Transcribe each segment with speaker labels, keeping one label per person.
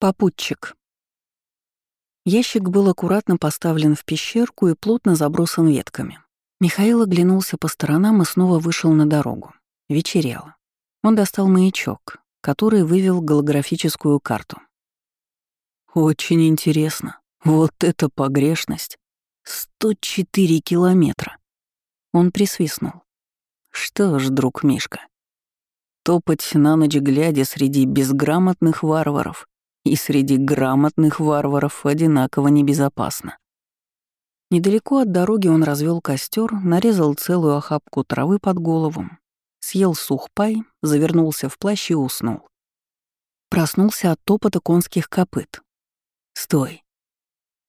Speaker 1: Попутчик. Ящик был аккуратно поставлен в пещерку и плотно забросан ветками. Михаил оглянулся по сторонам и снова вышел на дорогу. Вечерело. Он достал маячок, который вывел голографическую карту. «Очень интересно. Вот это погрешность. 104 километра». Он присвистнул. «Что ж, друг Мишка, топать на ночь глядя среди безграмотных варваров и среди грамотных варваров одинаково небезопасно. Недалеко от дороги он развел костер, нарезал целую охапку травы под голову, съел сухпай, завернулся в плащ и уснул. Проснулся от топота конских копыт. «Стой!»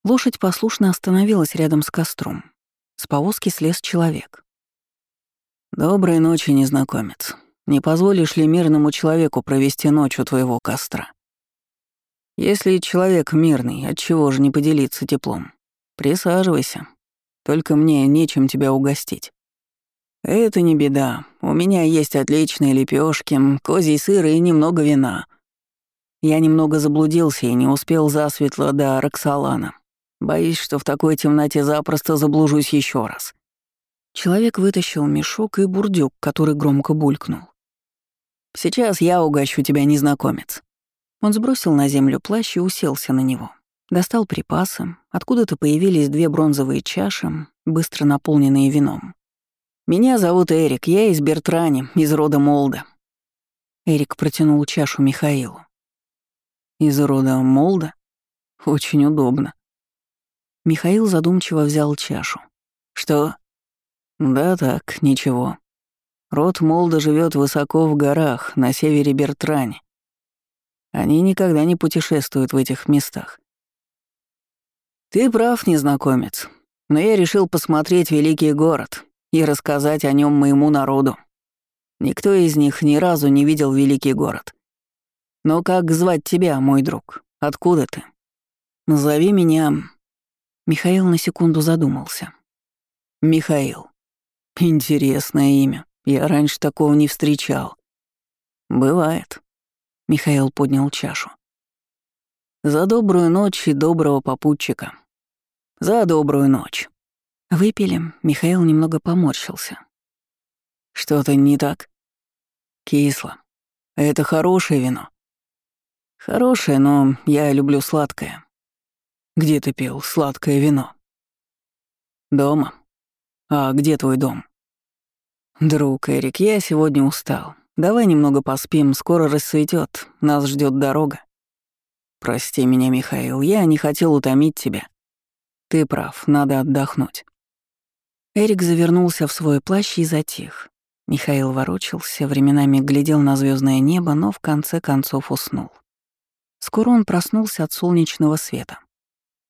Speaker 1: Лошадь послушно остановилась рядом с костром. С повозки слез человек. «Доброй ночи, незнакомец. Не позволишь ли мирному человеку провести ночь у твоего костра?» Если человек мирный, отчего же не поделиться теплом? Присаживайся. Только мне нечем тебя угостить. Это не беда. У меня есть отличные лепешки, козий сыр и немного вина. Я немного заблудился и не успел засветло до Роксолана. Боюсь, что в такой темноте запросто заблужусь еще раз. Человек вытащил мешок и бурдюк, который громко булькнул. «Сейчас я угощу тебя, незнакомец. Он сбросил на землю плащ и уселся на него. Достал припасы, откуда-то появились две бронзовые чаши, быстро наполненные вином. «Меня зовут Эрик, я из Бертрани, из рода Молда». Эрик протянул чашу Михаилу. «Из рода Молда? Очень удобно». Михаил задумчиво взял чашу. «Что?» «Да так, ничего. Род Молда живет высоко в горах, на севере Бертрани. Они никогда не путешествуют в этих местах. Ты прав, незнакомец, но я решил посмотреть великий город и рассказать о нем моему народу. Никто из них ни разу не видел великий город. Но как звать тебя, мой друг? Откуда ты? Назови меня... Михаил на секунду задумался. Михаил. Интересное имя. Я раньше такого не встречал. Бывает. Михаил поднял чашу. «За добрую ночь и доброго попутчика. За добрую ночь». Выпили, Михаил немного поморщился. «Что-то не так?» «Кисло. Это хорошее вино». «Хорошее, но я люблю сладкое». «Где ты пил сладкое вино?» «Дома. А где твой дом?» «Друг Эрик, я сегодня устал. Давай немного поспим, скоро рассветет, нас ждет дорога. Прости меня, Михаил, я не хотел утомить тебя. Ты прав, надо отдохнуть. Эрик завернулся в свой плащ и затих. Михаил ворочался, временами глядел на звездное небо, но в конце концов уснул. Скоро он проснулся от солнечного света.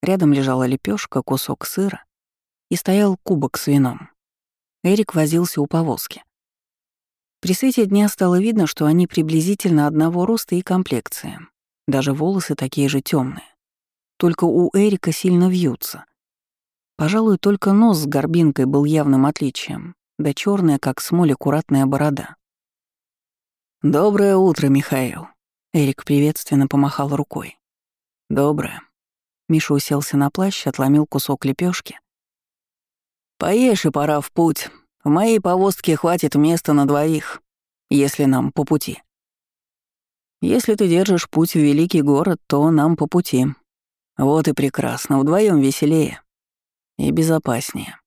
Speaker 1: Рядом лежала лепешка, кусок сыра и стоял кубок с вином. Эрик возился у повозки. При свете дня стало видно, что они приблизительно одного роста и комплекции. Даже волосы такие же темные. Только у Эрика сильно вьются. Пожалуй, только нос с горбинкой был явным отличием, да черная, как смоль, аккуратная борода. «Доброе утро, Михаил», — Эрик приветственно помахал рукой. «Доброе». Миша уселся на плащ, отломил кусок лепешки. «Поешь и пора в путь. В моей повозке хватит места на двоих, если нам по пути. Если ты держишь путь в великий город, то нам по пути. Вот и прекрасно, вдвоем веселее и безопаснее.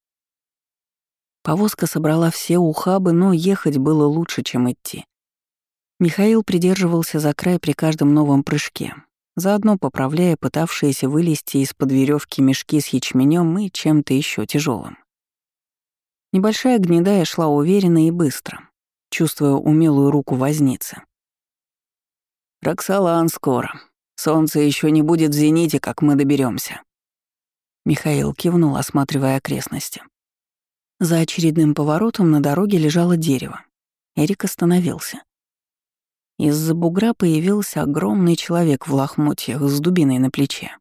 Speaker 1: Повозка собрала все ухабы, но ехать было лучше, чем идти. Михаил придерживался за край при каждом новом прыжке, заодно поправляя пытавшиеся вылезти из-под веревки мешки с ячменем и чем-то еще тяжелым. Небольшая гнедая шла уверенно и быстро, чувствуя умелую руку возницы. «Роксолан скоро. Солнце еще не будет в зените, как мы доберемся. Михаил кивнул, осматривая окрестности. За очередным поворотом на дороге лежало дерево. Эрик остановился. Из-за бугра появился огромный человек в лохмотьях с дубиной на плече.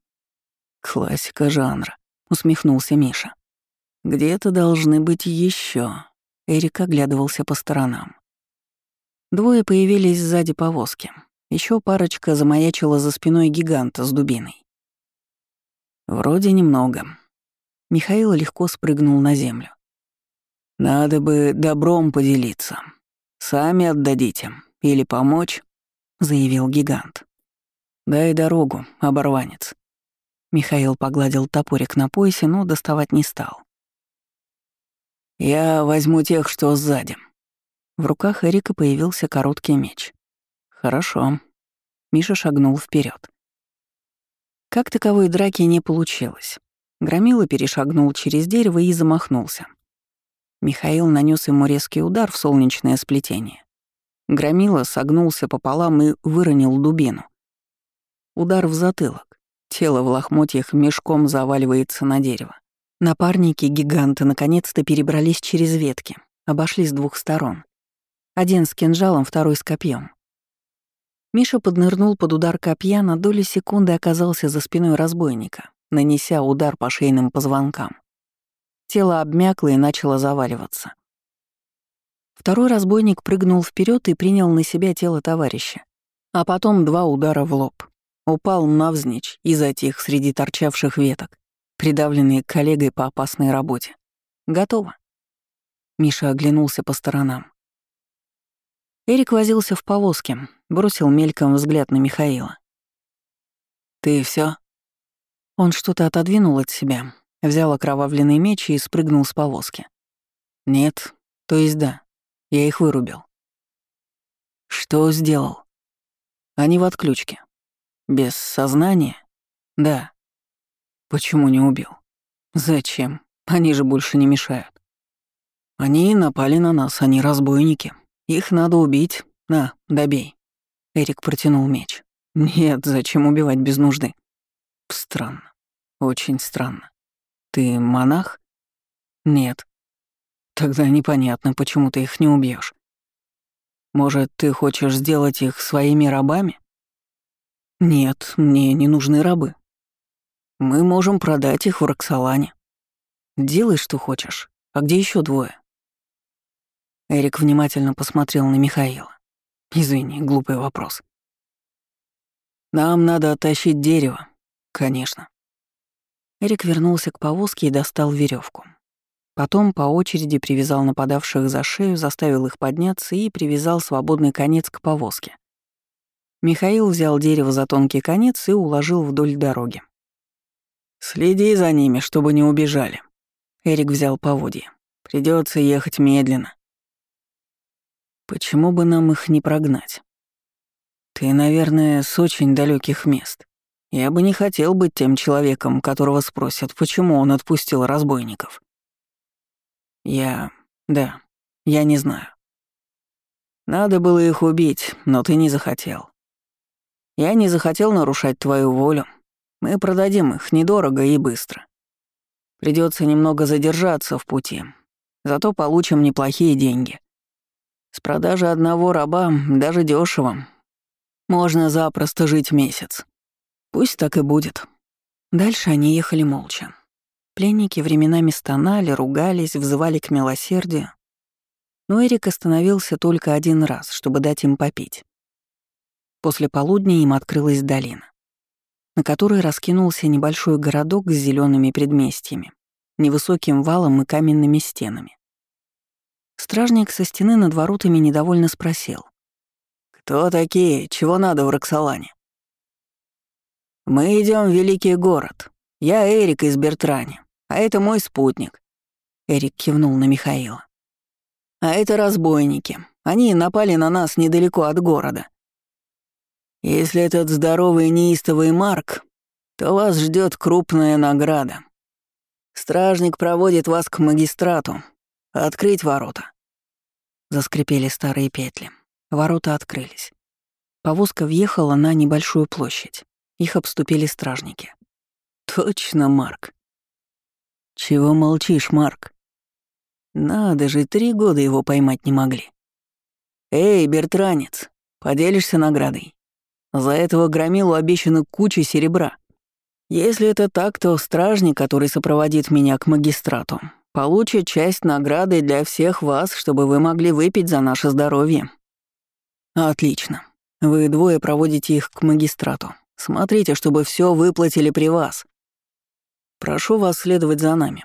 Speaker 1: «Классика жанра», — усмехнулся Миша. Где-то должны быть еще. Эрик оглядывался по сторонам. Двое появились сзади повозки. Еще парочка замаячила за спиной гиганта с дубиной. Вроде немного. Михаил легко спрыгнул на землю. «Надо бы добром поделиться. Сами отдадите. Или помочь?» — заявил гигант. «Дай дорогу, оборванец». Михаил погладил топорик на поясе, но доставать не стал. «Я возьму тех, что сзади». В руках Эрика появился короткий меч. «Хорошо». Миша шагнул вперед. Как таковой драки не получилось. Громила перешагнул через дерево и замахнулся. Михаил нанес ему резкий удар в солнечное сплетение. Громила согнулся пополам и выронил дубину. Удар в затылок. Тело в лохмотьях мешком заваливается на дерево. Напарники гиганта наконец-то перебрались через ветки, обошли с двух сторон. Один с кинжалом, второй с копьем. Миша поднырнул под удар копья, на доли секунды оказался за спиной разбойника, нанеся удар по шейным позвонкам. Тело обмякло и начало заваливаться. Второй разбойник прыгнул вперед и принял на себя тело товарища, а потом два удара в лоб. Упал навзничь и затих среди торчавших веток, придавленный коллегой по опасной работе. Готово. Миша оглянулся по сторонам. Эрик возился в повозке, бросил мельком взгляд на Михаила. «Ты все? Он что-то отодвинул от себя, взял окровавленный меч и спрыгнул с повозки. «Нет, то есть да, я их вырубил». «Что сделал?» «Они в отключке. Без сознания? Да. Почему не убил? Зачем? Они же больше не мешают. Они напали на нас, они разбойники. Их надо убить. На, добей. Эрик протянул меч. Нет, зачем убивать без нужды? Странно. Очень странно. Ты монах? Нет. Тогда непонятно, почему ты их не убьешь. Может, ты хочешь сделать их своими рабами? «Нет, мне не нужны рабы. Мы можем продать их в Роксолане. Делай, что хочешь. А где еще двое?» Эрик внимательно посмотрел на Михаила. «Извини, глупый вопрос». «Нам надо оттащить дерево. Конечно». Эрик вернулся к повозке и достал веревку. Потом по очереди привязал нападавших за шею, заставил их подняться и привязал свободный конец к повозке. Михаил взял дерево за тонкий конец и уложил вдоль дороги. «Следи за ними, чтобы не убежали». Эрик взял поводья. Придется ехать медленно. Почему бы нам их не прогнать? Ты, наверное, с очень далеких мест. Я бы не хотел быть тем человеком, которого спросят, почему он отпустил разбойников. Я... да, я не знаю. Надо было их убить, но ты не захотел. Я не захотел нарушать твою волю. Мы продадим их недорого и быстро. Придется немного задержаться в пути, зато получим неплохие деньги. С продажи одного раба, даже дешево, можно запросто жить месяц. Пусть так и будет. Дальше они ехали молча. Пленники временами стонали, ругались, взывали к милосердию. Но Эрик остановился только один раз, чтобы дать им попить. После полудня им открылась долина, на которой раскинулся небольшой городок с зелеными предместьями, невысоким валом и каменными стенами. Стражник со стены над воротами недовольно спросил. «Кто такие? Чего надо в Роксолане?» «Мы идем в Великий город. Я Эрик из Бертрани, а это мой спутник». Эрик кивнул на Михаила. «А это разбойники. Они напали на нас недалеко от города. Если этот здоровый неистовый Марк, то вас ждет крупная награда. Стражник проводит вас к магистрату. Открыть ворота. Заскрипели старые петли. Ворота открылись. Повозка въехала на небольшую площадь. Их обступили стражники. «Точно, Марк». «Чего молчишь, Марк?» «Надо же, три года его поймать не могли». «Эй, бертранец, поделишься наградой?» За этого громилу обещана куча серебра. Если это так, то стражник, который сопроводит меня к магистрату, получит часть награды для всех вас, чтобы вы могли выпить за наше здоровье. Отлично. Вы двое проводите их к магистрату. Смотрите, чтобы все выплатили при вас. Прошу вас следовать за нами.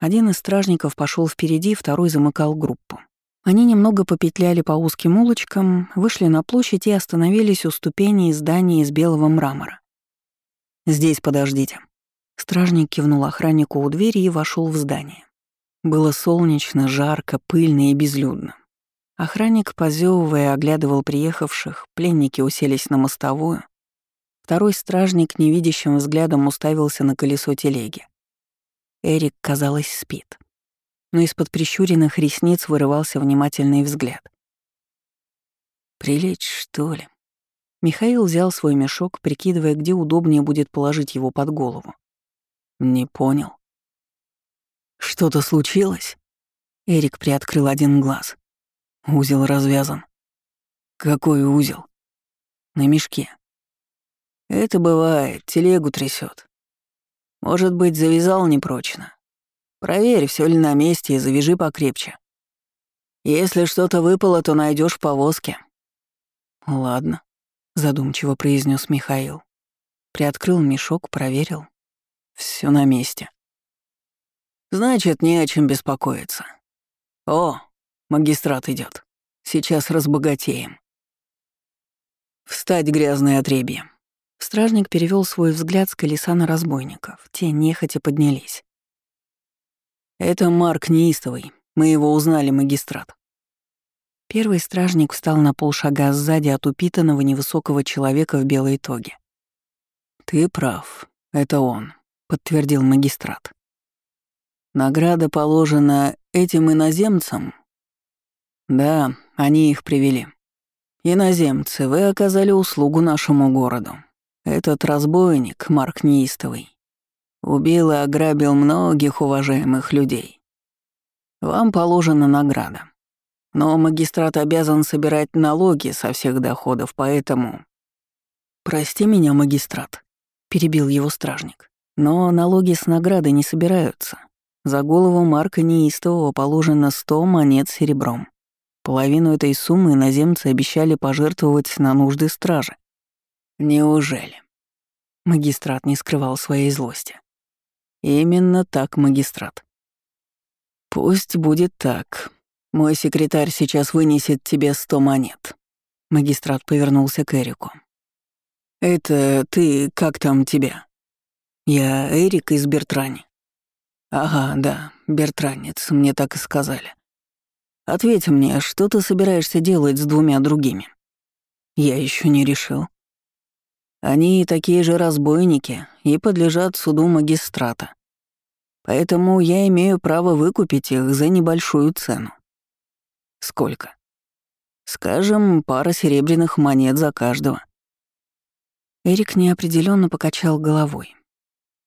Speaker 1: Один из стражников пошел впереди, второй замыкал группу. Они немного попетляли по узким улочкам, вышли на площадь и остановились у ступеней здания из белого мрамора. «Здесь подождите». Стражник кивнул охраннику у двери и вошел в здание. Было солнечно, жарко, пыльно и безлюдно. Охранник, позевывая, оглядывал приехавших, пленники уселись на мостовую. Второй стражник невидящим взглядом уставился на колесо телеги. Эрик, казалось, спит. Но из-под прищуренных ресниц вырывался внимательный взгляд. «Прилечь, что ли?» Михаил взял свой мешок, прикидывая, где удобнее будет положить его под голову. «Не понял». «Что-то случилось?» Эрик приоткрыл один глаз. Узел развязан. «Какой узел?» «На мешке». «Это бывает, телегу трясет. Может быть, завязал непрочно. Проверь, все ли на месте, и завяжи покрепче. Если что-то выпало, то найдешь в повозке. Ладно, задумчиво произнес Михаил. Приоткрыл мешок, проверил. Все на месте. Значит, не о чем беспокоиться. О, магистрат идет. Сейчас разбогатеем. Встать грязное отребье. Стражник перевел свой взгляд с колеса на разбойников. Те нехотя поднялись. «Это Марк Неистовый. Мы его узнали, магистрат». Первый стражник встал на полшага сзади от упитанного невысокого человека в белой тоге. «Ты прав. Это он», — подтвердил магистрат. «Награда положена этим иноземцам?» «Да, они их привели. Иноземцы, вы оказали услугу нашему городу. Этот разбойник, Марк Неистовый, убил и ограбил многих уважаемых людей. Вам положена награда. Но магистрат обязан собирать налоги со всех доходов, поэтому... «Прости меня, магистрат», — перебил его стражник. «Но налоги с награды не собираются. За голову Марка Неистового положено сто монет серебром. Половину этой суммы иноземцы обещали пожертвовать на нужды стражи. Неужели? Магистрат не скрывал своей злости. Именно так, магистрат. Пусть будет так. Мой секретарь сейчас вынесет тебе сто монет. Магистрат повернулся к Эрику. Это ты, как там тебя? Я Эрик из Бертрани. Ага, да, Бертранец, мне так и сказали. Ответь мне, что ты собираешься делать с двумя другими? Я еще не решил. Они такие же разбойники и подлежат суду магистрата. Поэтому я имею право выкупить их за небольшую цену. Сколько? Скажем, пара серебряных монет за каждого. Эрик неопределенно покачал головой.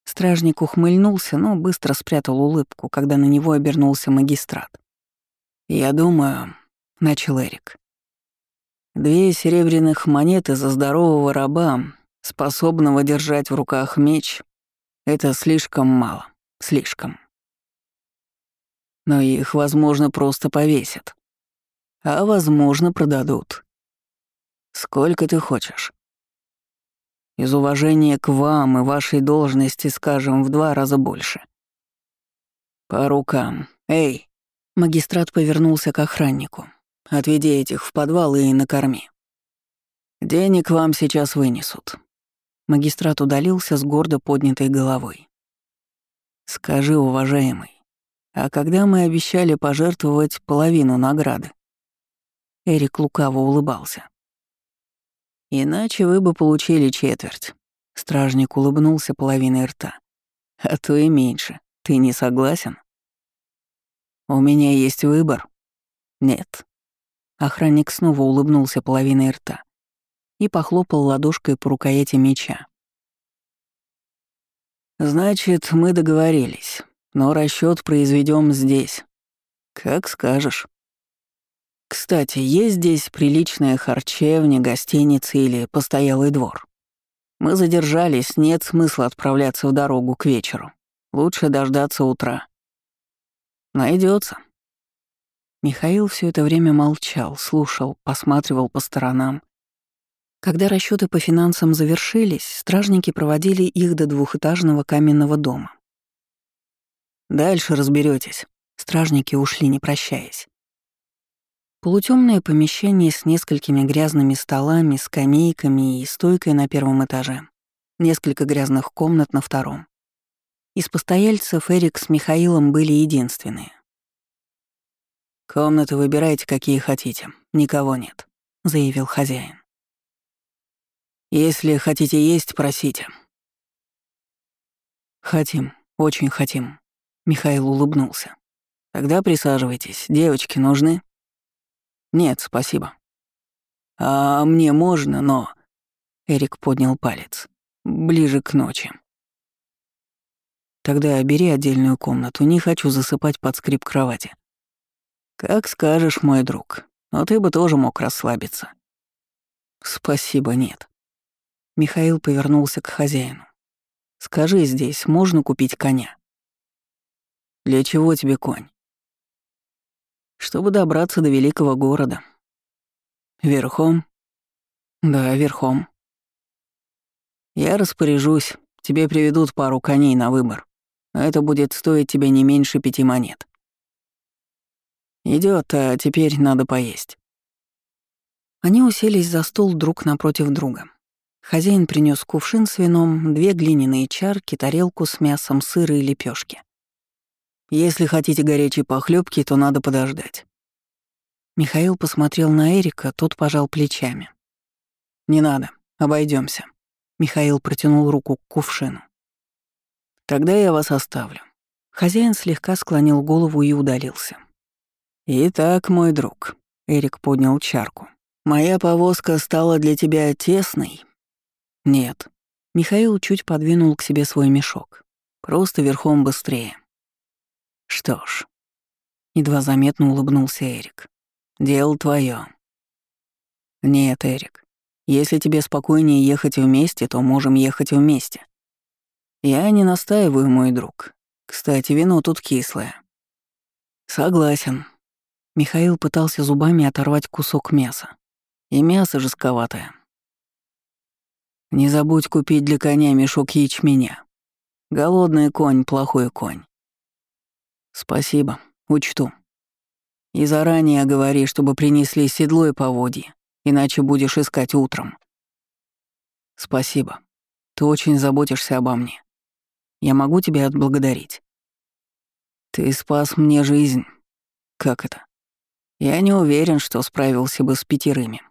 Speaker 1: Стражник ухмыльнулся, но быстро спрятал улыбку, когда на него обернулся магистрат. «Я думаю», — начал Эрик, — «две серебряных монеты за здорового раба способного держать в руках меч, это слишком мало, слишком. Но их, возможно, просто повесят. А, возможно, продадут. Сколько ты хочешь? Из уважения к вам и вашей должности, скажем, в два раза больше. По рукам. Эй! Магистрат повернулся к охраннику. Отведи этих в подвал и накорми. Денег вам сейчас вынесут. Магистрат удалился с гордо поднятой головой. «Скажи, уважаемый, а когда мы обещали пожертвовать половину награды?» Эрик лукаво улыбался. «Иначе вы бы получили четверть». Стражник улыбнулся половиной рта. «А то и меньше. Ты не согласен?» «У меня есть выбор?» «Нет». Охранник снова улыбнулся половиной рта и похлопал ладошкой по рукояти меча. «Значит, мы договорились, но расчет произведем здесь. Как скажешь. Кстати, есть здесь приличная харчевня, гостиница или постоялый двор? Мы задержались, нет смысла отправляться в дорогу к вечеру. Лучше дождаться утра. Найдется. Михаил все это время молчал, слушал, посматривал по сторонам, Когда расчеты по финансам завершились, стражники проводили их до двухэтажного каменного дома.
Speaker 2: Дальше разберетесь.
Speaker 1: Стражники ушли, не прощаясь. Полутемное помещение с несколькими грязными столами, скамейками и стойкой на первом этаже. Несколько грязных комнат на втором. Из постояльцев Эрик с Михаилом были единственные.
Speaker 2: «Комнаты выбирайте, какие хотите. Никого нет», — заявил хозяин. «Если хотите есть, просите».
Speaker 1: «Хотим, очень хотим», — Михаил улыбнулся.
Speaker 2: «Тогда присаживайтесь. Девочки нужны?» «Нет, спасибо». «А мне можно, но...» Эрик поднял палец. «Ближе к ночи».
Speaker 1: «Тогда бери отдельную комнату, не хочу засыпать под скрип кровати».
Speaker 2: «Как скажешь, мой друг, но ты бы тоже мог расслабиться».
Speaker 1: «Спасибо, нет». Михаил повернулся к хозяину. «Скажи, здесь можно купить коня?»
Speaker 2: «Для чего тебе конь?»
Speaker 1: «Чтобы добраться до великого города».
Speaker 2: «Верхом?»
Speaker 1: «Да, верхом».
Speaker 2: «Я распоряжусь, тебе приведут пару коней на выбор. Это будет стоить тебе не меньше пяти монет». Идет, а теперь надо поесть».
Speaker 1: Они уселись за стол друг напротив друга. Хозяин принес кувшин с вином, две глиняные чарки, тарелку с мясом, сыра и лепешки.
Speaker 2: «Если хотите горячей похлебки, то надо подождать».
Speaker 1: Михаил посмотрел на Эрика, тот пожал плечами.
Speaker 2: «Не надо, обойдемся.
Speaker 1: Михаил протянул руку к кувшину.
Speaker 2: «Тогда я вас оставлю».
Speaker 1: Хозяин слегка склонил голову и удалился.
Speaker 2: «Итак, мой друг», — Эрик поднял чарку, — «моя повозка стала для тебя тесной?»
Speaker 1: Нет. Михаил чуть подвинул к себе свой мешок. Просто верхом быстрее.
Speaker 2: Что ж.
Speaker 1: Едва заметно улыбнулся Эрик.
Speaker 2: Дело твое.
Speaker 1: Нет, Эрик. Если тебе спокойнее ехать вместе, то можем ехать вместе.
Speaker 2: Я не настаиваю, мой друг. Кстати, вино тут кислое.
Speaker 1: Согласен. Михаил пытался зубами оторвать кусок мяса. И мясо жестковатое.
Speaker 2: Не забудь купить для коня мешок ячменя. Голодный конь — плохой конь.
Speaker 1: Спасибо, учту.
Speaker 2: И заранее говори, чтобы принесли седло и поводья, иначе будешь искать утром.
Speaker 1: Спасибо. Ты очень заботишься обо мне. Я могу тебя отблагодарить.
Speaker 2: Ты спас мне жизнь.
Speaker 1: Как это?
Speaker 2: Я не уверен, что справился бы с пятерыми.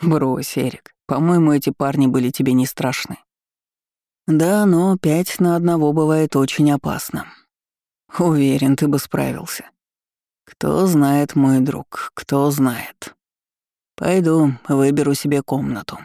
Speaker 1: Брось, Эрик. По-моему, эти парни были тебе не страшны.
Speaker 2: Да, но пять на одного бывает очень опасно.
Speaker 1: Уверен, ты бы справился.
Speaker 2: Кто знает, мой друг, кто знает. Пойду, выберу себе комнату.